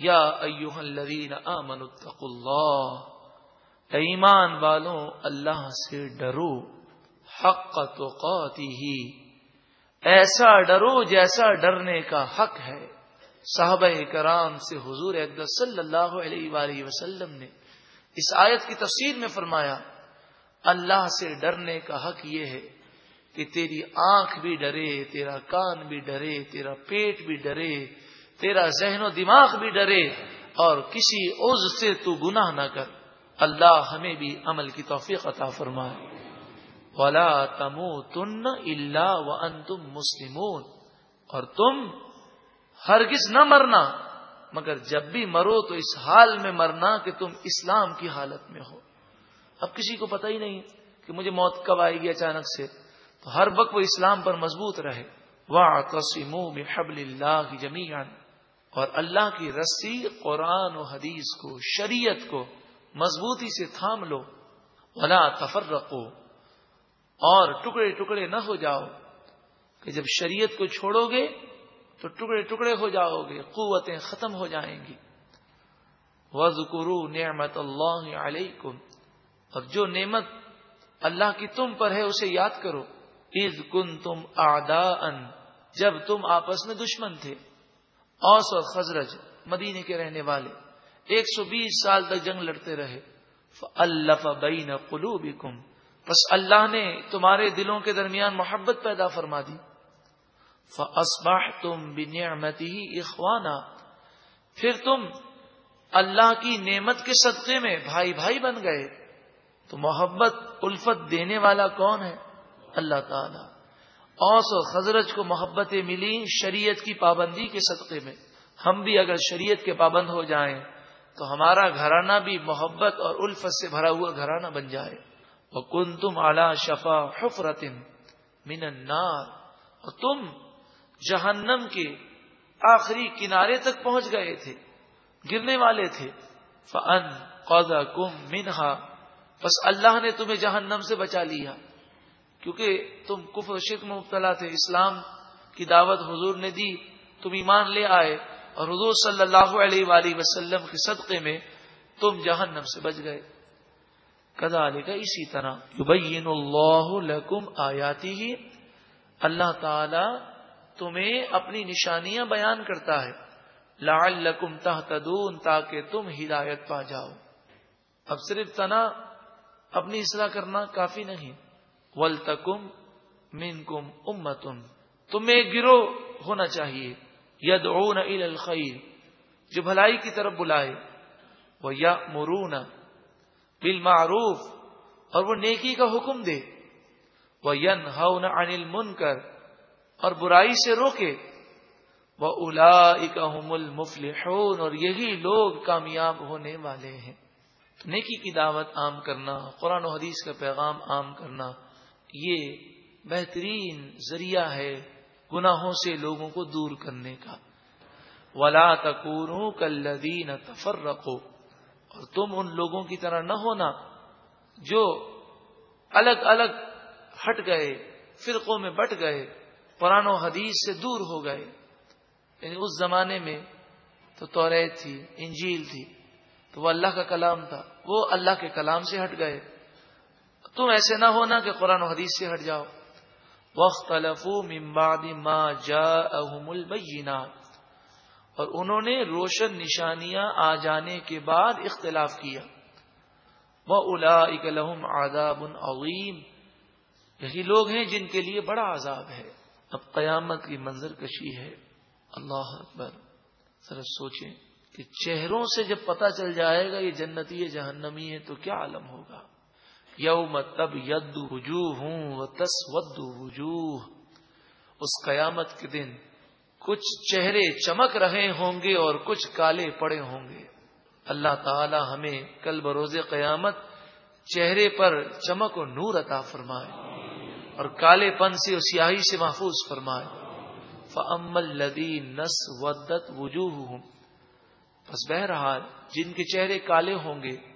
یا ایوہ الذین آمنوا اتقوا اللہ۔ ایمان والوں اللہ سے ڈرو۔ حق توقاتی ہی ایسا ڈرو جیسا ڈرنے کا حق ہے۔ صحابہ کرام سے حضور اقدر صلی اللہ علیہ وآلہ وسلم نے اس آیت کی تفسیر میں فرمایا، اللہ سے ڈرنے کا حق یہ ہے کہ تیری آنکھ بھی ڈرے، تیرا کان بھی ڈرے، تیرا پیٹ بھی ڈرے تیرا ذہن و دماغ بھی ڈرے اور کسی عز سے تو گناہ نہ کر۔ اللہ ہمیں بھی عمل کی توفیق عطا فرمائے۔ ولا تمو تن اللہ و ان تم مسلمون۔ اور تم ہرگز نہ مرنا، مگر جب بھی مرو تو اس حال میں مرنا کہ تم اسلام کی حالت میں ہو۔ اب کسی کو پتہ ہی نہیں کہ مجھے موت کب آئے گی اچانک سے۔ تو ہر وقت وہ اسلام پر مضبوط رہے۔ واہ قسم حبل اللہ کی جمیان اور اللہ کی رسی قرآن و حدیث کو، شریعت کو مضبوطی سے تھام لو۔ ولا تفر رکھو اور ٹکڑے ٹکڑے نہ ہو جاؤ کہ جب شریعت کو چھوڑو گے تو ٹکڑے ٹکڑے ہو جاؤ گے، قوتیں ختم ہو جائیں گی۔ وز کرو نعمت اللہ علیکم اور جو نعمت اللہ کی تم پر ہے اسے یاد کرو۔ عید کن تم آدا جب تم آپس میں دشمن تھے۔ اوس اور خزرج مدینے کے رہنے والے ایک سو بیس سال تک جنگ لڑتے رہے۔ اللہ بین قلو بس اللہ نے تمہارے دلوں کے درمیان محبت پیدا فرما دی۔ فسباہ تم بنیامتی اخوانا پھر تم اللہ کی نعمت کے صدقے میں بھائی بھائی بن گئے۔ تو محبت الفت دینے والا کون ہے؟ اللہ تعالی۔ اوس و خزرج کو محبتیں ملی شریعت کی پابندی کے صدقے میں۔ ہم بھی اگر شریعت کے پابند ہو جائیں تو ہمارا گھرانہ بھی محبت اور الفت سے بھرا ہوا گھرانہ بن جائے۔ وہ کن تم اعلی شفا حفرتن من النار۔ اور تم جہنم کے آخری کنارے تک پہنچ گئے تھے، گرنے والے تھے۔ فن قوضا کم منہا بس اللہ نے تمہیں جہنم سے بچا لیا۔ کیونکہ تم کفر شرک میں مبتلا تھے، اسلام کی دعوت حضور نے دی، تم ایمان لے آئے اور حضور صلی اللہ علیہ وآلہ وسلم کے صدقے میں تم جہنم سے بچ گئے۔ کدا علی کا اسی طرح اللہ لکم آیاتی ہی اللہ تعالی تمہیں اپنی نشانیاں بیان کرتا ہے۔ لعلکم تہتدون، تاکہ تم ہدایت پا جاؤ۔ اب صرف تنا اپنی اصلاح کرنا کافی نہیں۔ ول تکم مین کم امتن، تمہیں گروہ ہونا چاہیے ید اون الخیر، جو بھلائی کی طرف بلائے وہ یا مرون بل معروف اور وہ نیکی کا حکم دے وہ ین ہن انل من کر اور برائی سے روکے وہ الا اکمل اور یہی لوگ کامیاب ہونے والے ہیں۔ نیکی کی دعوت عام کرنا، قرآن و حدیث کا پیغام عام کرنا یہ بہترین ذریعہ ہے گناہوں سے لوگوں کو دور کرنے کا۔ ولا تکور کلین تفر رکھو اور تم ان لوگوں کی طرح نہ ہونا جو الگ الگ ہٹ گئے، فرقوں میں بٹ گئے، قرآن و حدیث سے دور ہو گئے۔ یعنی اس زمانے میں تو توریت تھی، انجیل تھی۔ تو وہ اللہ کا کلام تھا۔ وہ اللہ کے کلام سے ہٹ گئے۔ تم ایسے نہ ہونا کہ قرآن و حدیث سے ہٹ جاؤ۔ وقت ما جا اور انہوں نے روشن نشانیاں آ جانے کے بعد اختلاف کیا۔ وہ الا اکلحم آداب عظیم یہی لوگ ہیں جن کے لیے بڑا عذاب ہے۔ اب قیامت کی منظر کشی ہے۔ اللہ اکبر۔ سر سوچیں کہ چہروں سے جب پتا چل جائے گا یہ جنتی ہے، جہنمی ہے، تو کیا عالم ہوگا؟ یوم تب ید وجوہ تس ود وجوہ۔ اس قیامت کے دن کچھ چہرے چمک رہے ہوں گے اور کچھ کالے پڑے ہوں گے۔ اللہ تعالی ہمیں کل بروز قیامت چہرے پر چمک و نور عطا فرمائے اور کالے پن سے اور سیاہی سے محفوظ فرمائے۔ فمل لدی نس ودت وجوہ ہوں بس بہرحال جن کے چہرے کالے ہوں گے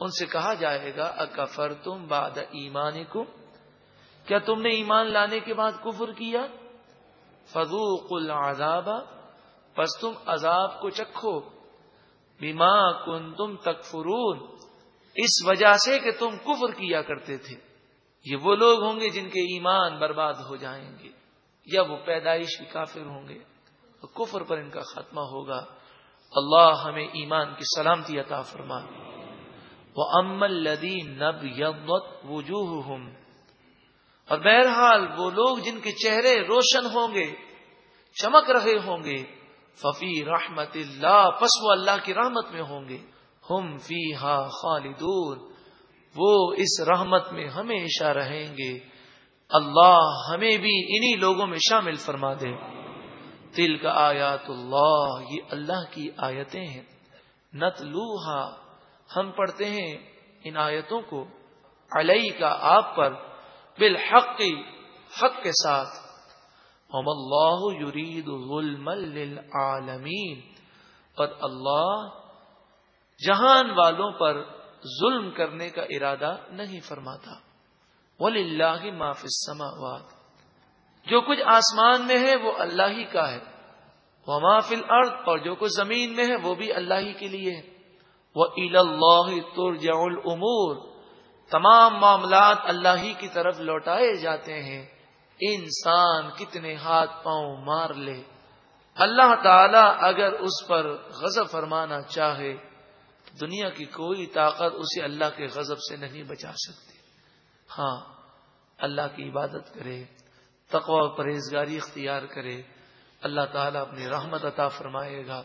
ان سے کہا جائے گا اکفر تم باد ایمان کیا تم نے ایمان لانے کے بعد کفر کیا؟ فضوق العذاب، پس تم عذاب کو چکھو۔ بیما کن تم تک اس وجہ سے کہ تم کفر کیا کرتے تھے۔ یہ وہ لوگ ہوں گے جن کے ایمان برباد ہو جائیں گے، یا وہ پیدائش کافر ہوں گے۔ کفر پر ان کا خاتمہ ہوگا۔ اللہ ہمیں ایمان کی سلامتی عطا فرما وہ امل لدی نب یبت وجوہ اور بہرحال وہ لوگ جن کے چہرے روشن ہوں گے، چمک رہے ہوں گے ففی رحمت اللہ پس وہ اللہ کی رحمت میں ہوں گے۔ ہم فی ہا خالدون، وہ اس رحمت میں ہمیشہ رہیں گے۔ اللہ ہمیں بھی انہی لوگوں میں شامل فرما دے۔ تل کا آیات اللہ یہ اللہ کی آیتیں ہیں۔ نت لوہا ہم پڑھتے ہیں ان آیتوں کو علیہ کا آپ پر بالحق، حق کے ساتھ۔ ہم اللہ یرید ظلم للعالمین اور اللہ جہان والوں پر ظلم کرنے کا ارادہ نہیں فرماتا۔ ولی اللہ معاف السماوات۔ جو کچھ آسمان میں ہے وہ اللہ ہی کا ہے۔ وہ محفل ارد اور جو کچھ زمین میں ہے وہ بھی اللہ ہی کے لیے ہے۔ وہ عل اللہ ترجع العمور تمام معاملات اللہ ہی کی طرف لوٹائے جاتے ہیں۔ انسان کتنے ہاتھ پاؤں مار لے۔ اللہ تعالی اگر اس پر غضب فرمانا چاہے، دنیا کی کوئی طاقت اسے اللہ کے غضب سے نہیں بچا سکتی۔ ہاں اللہ کی عبادت کرے، تقوی پرہیزگاری اختیار کرے۔ اللہ تعالیٰ اپنی رحمت عطا فرمائے گا۔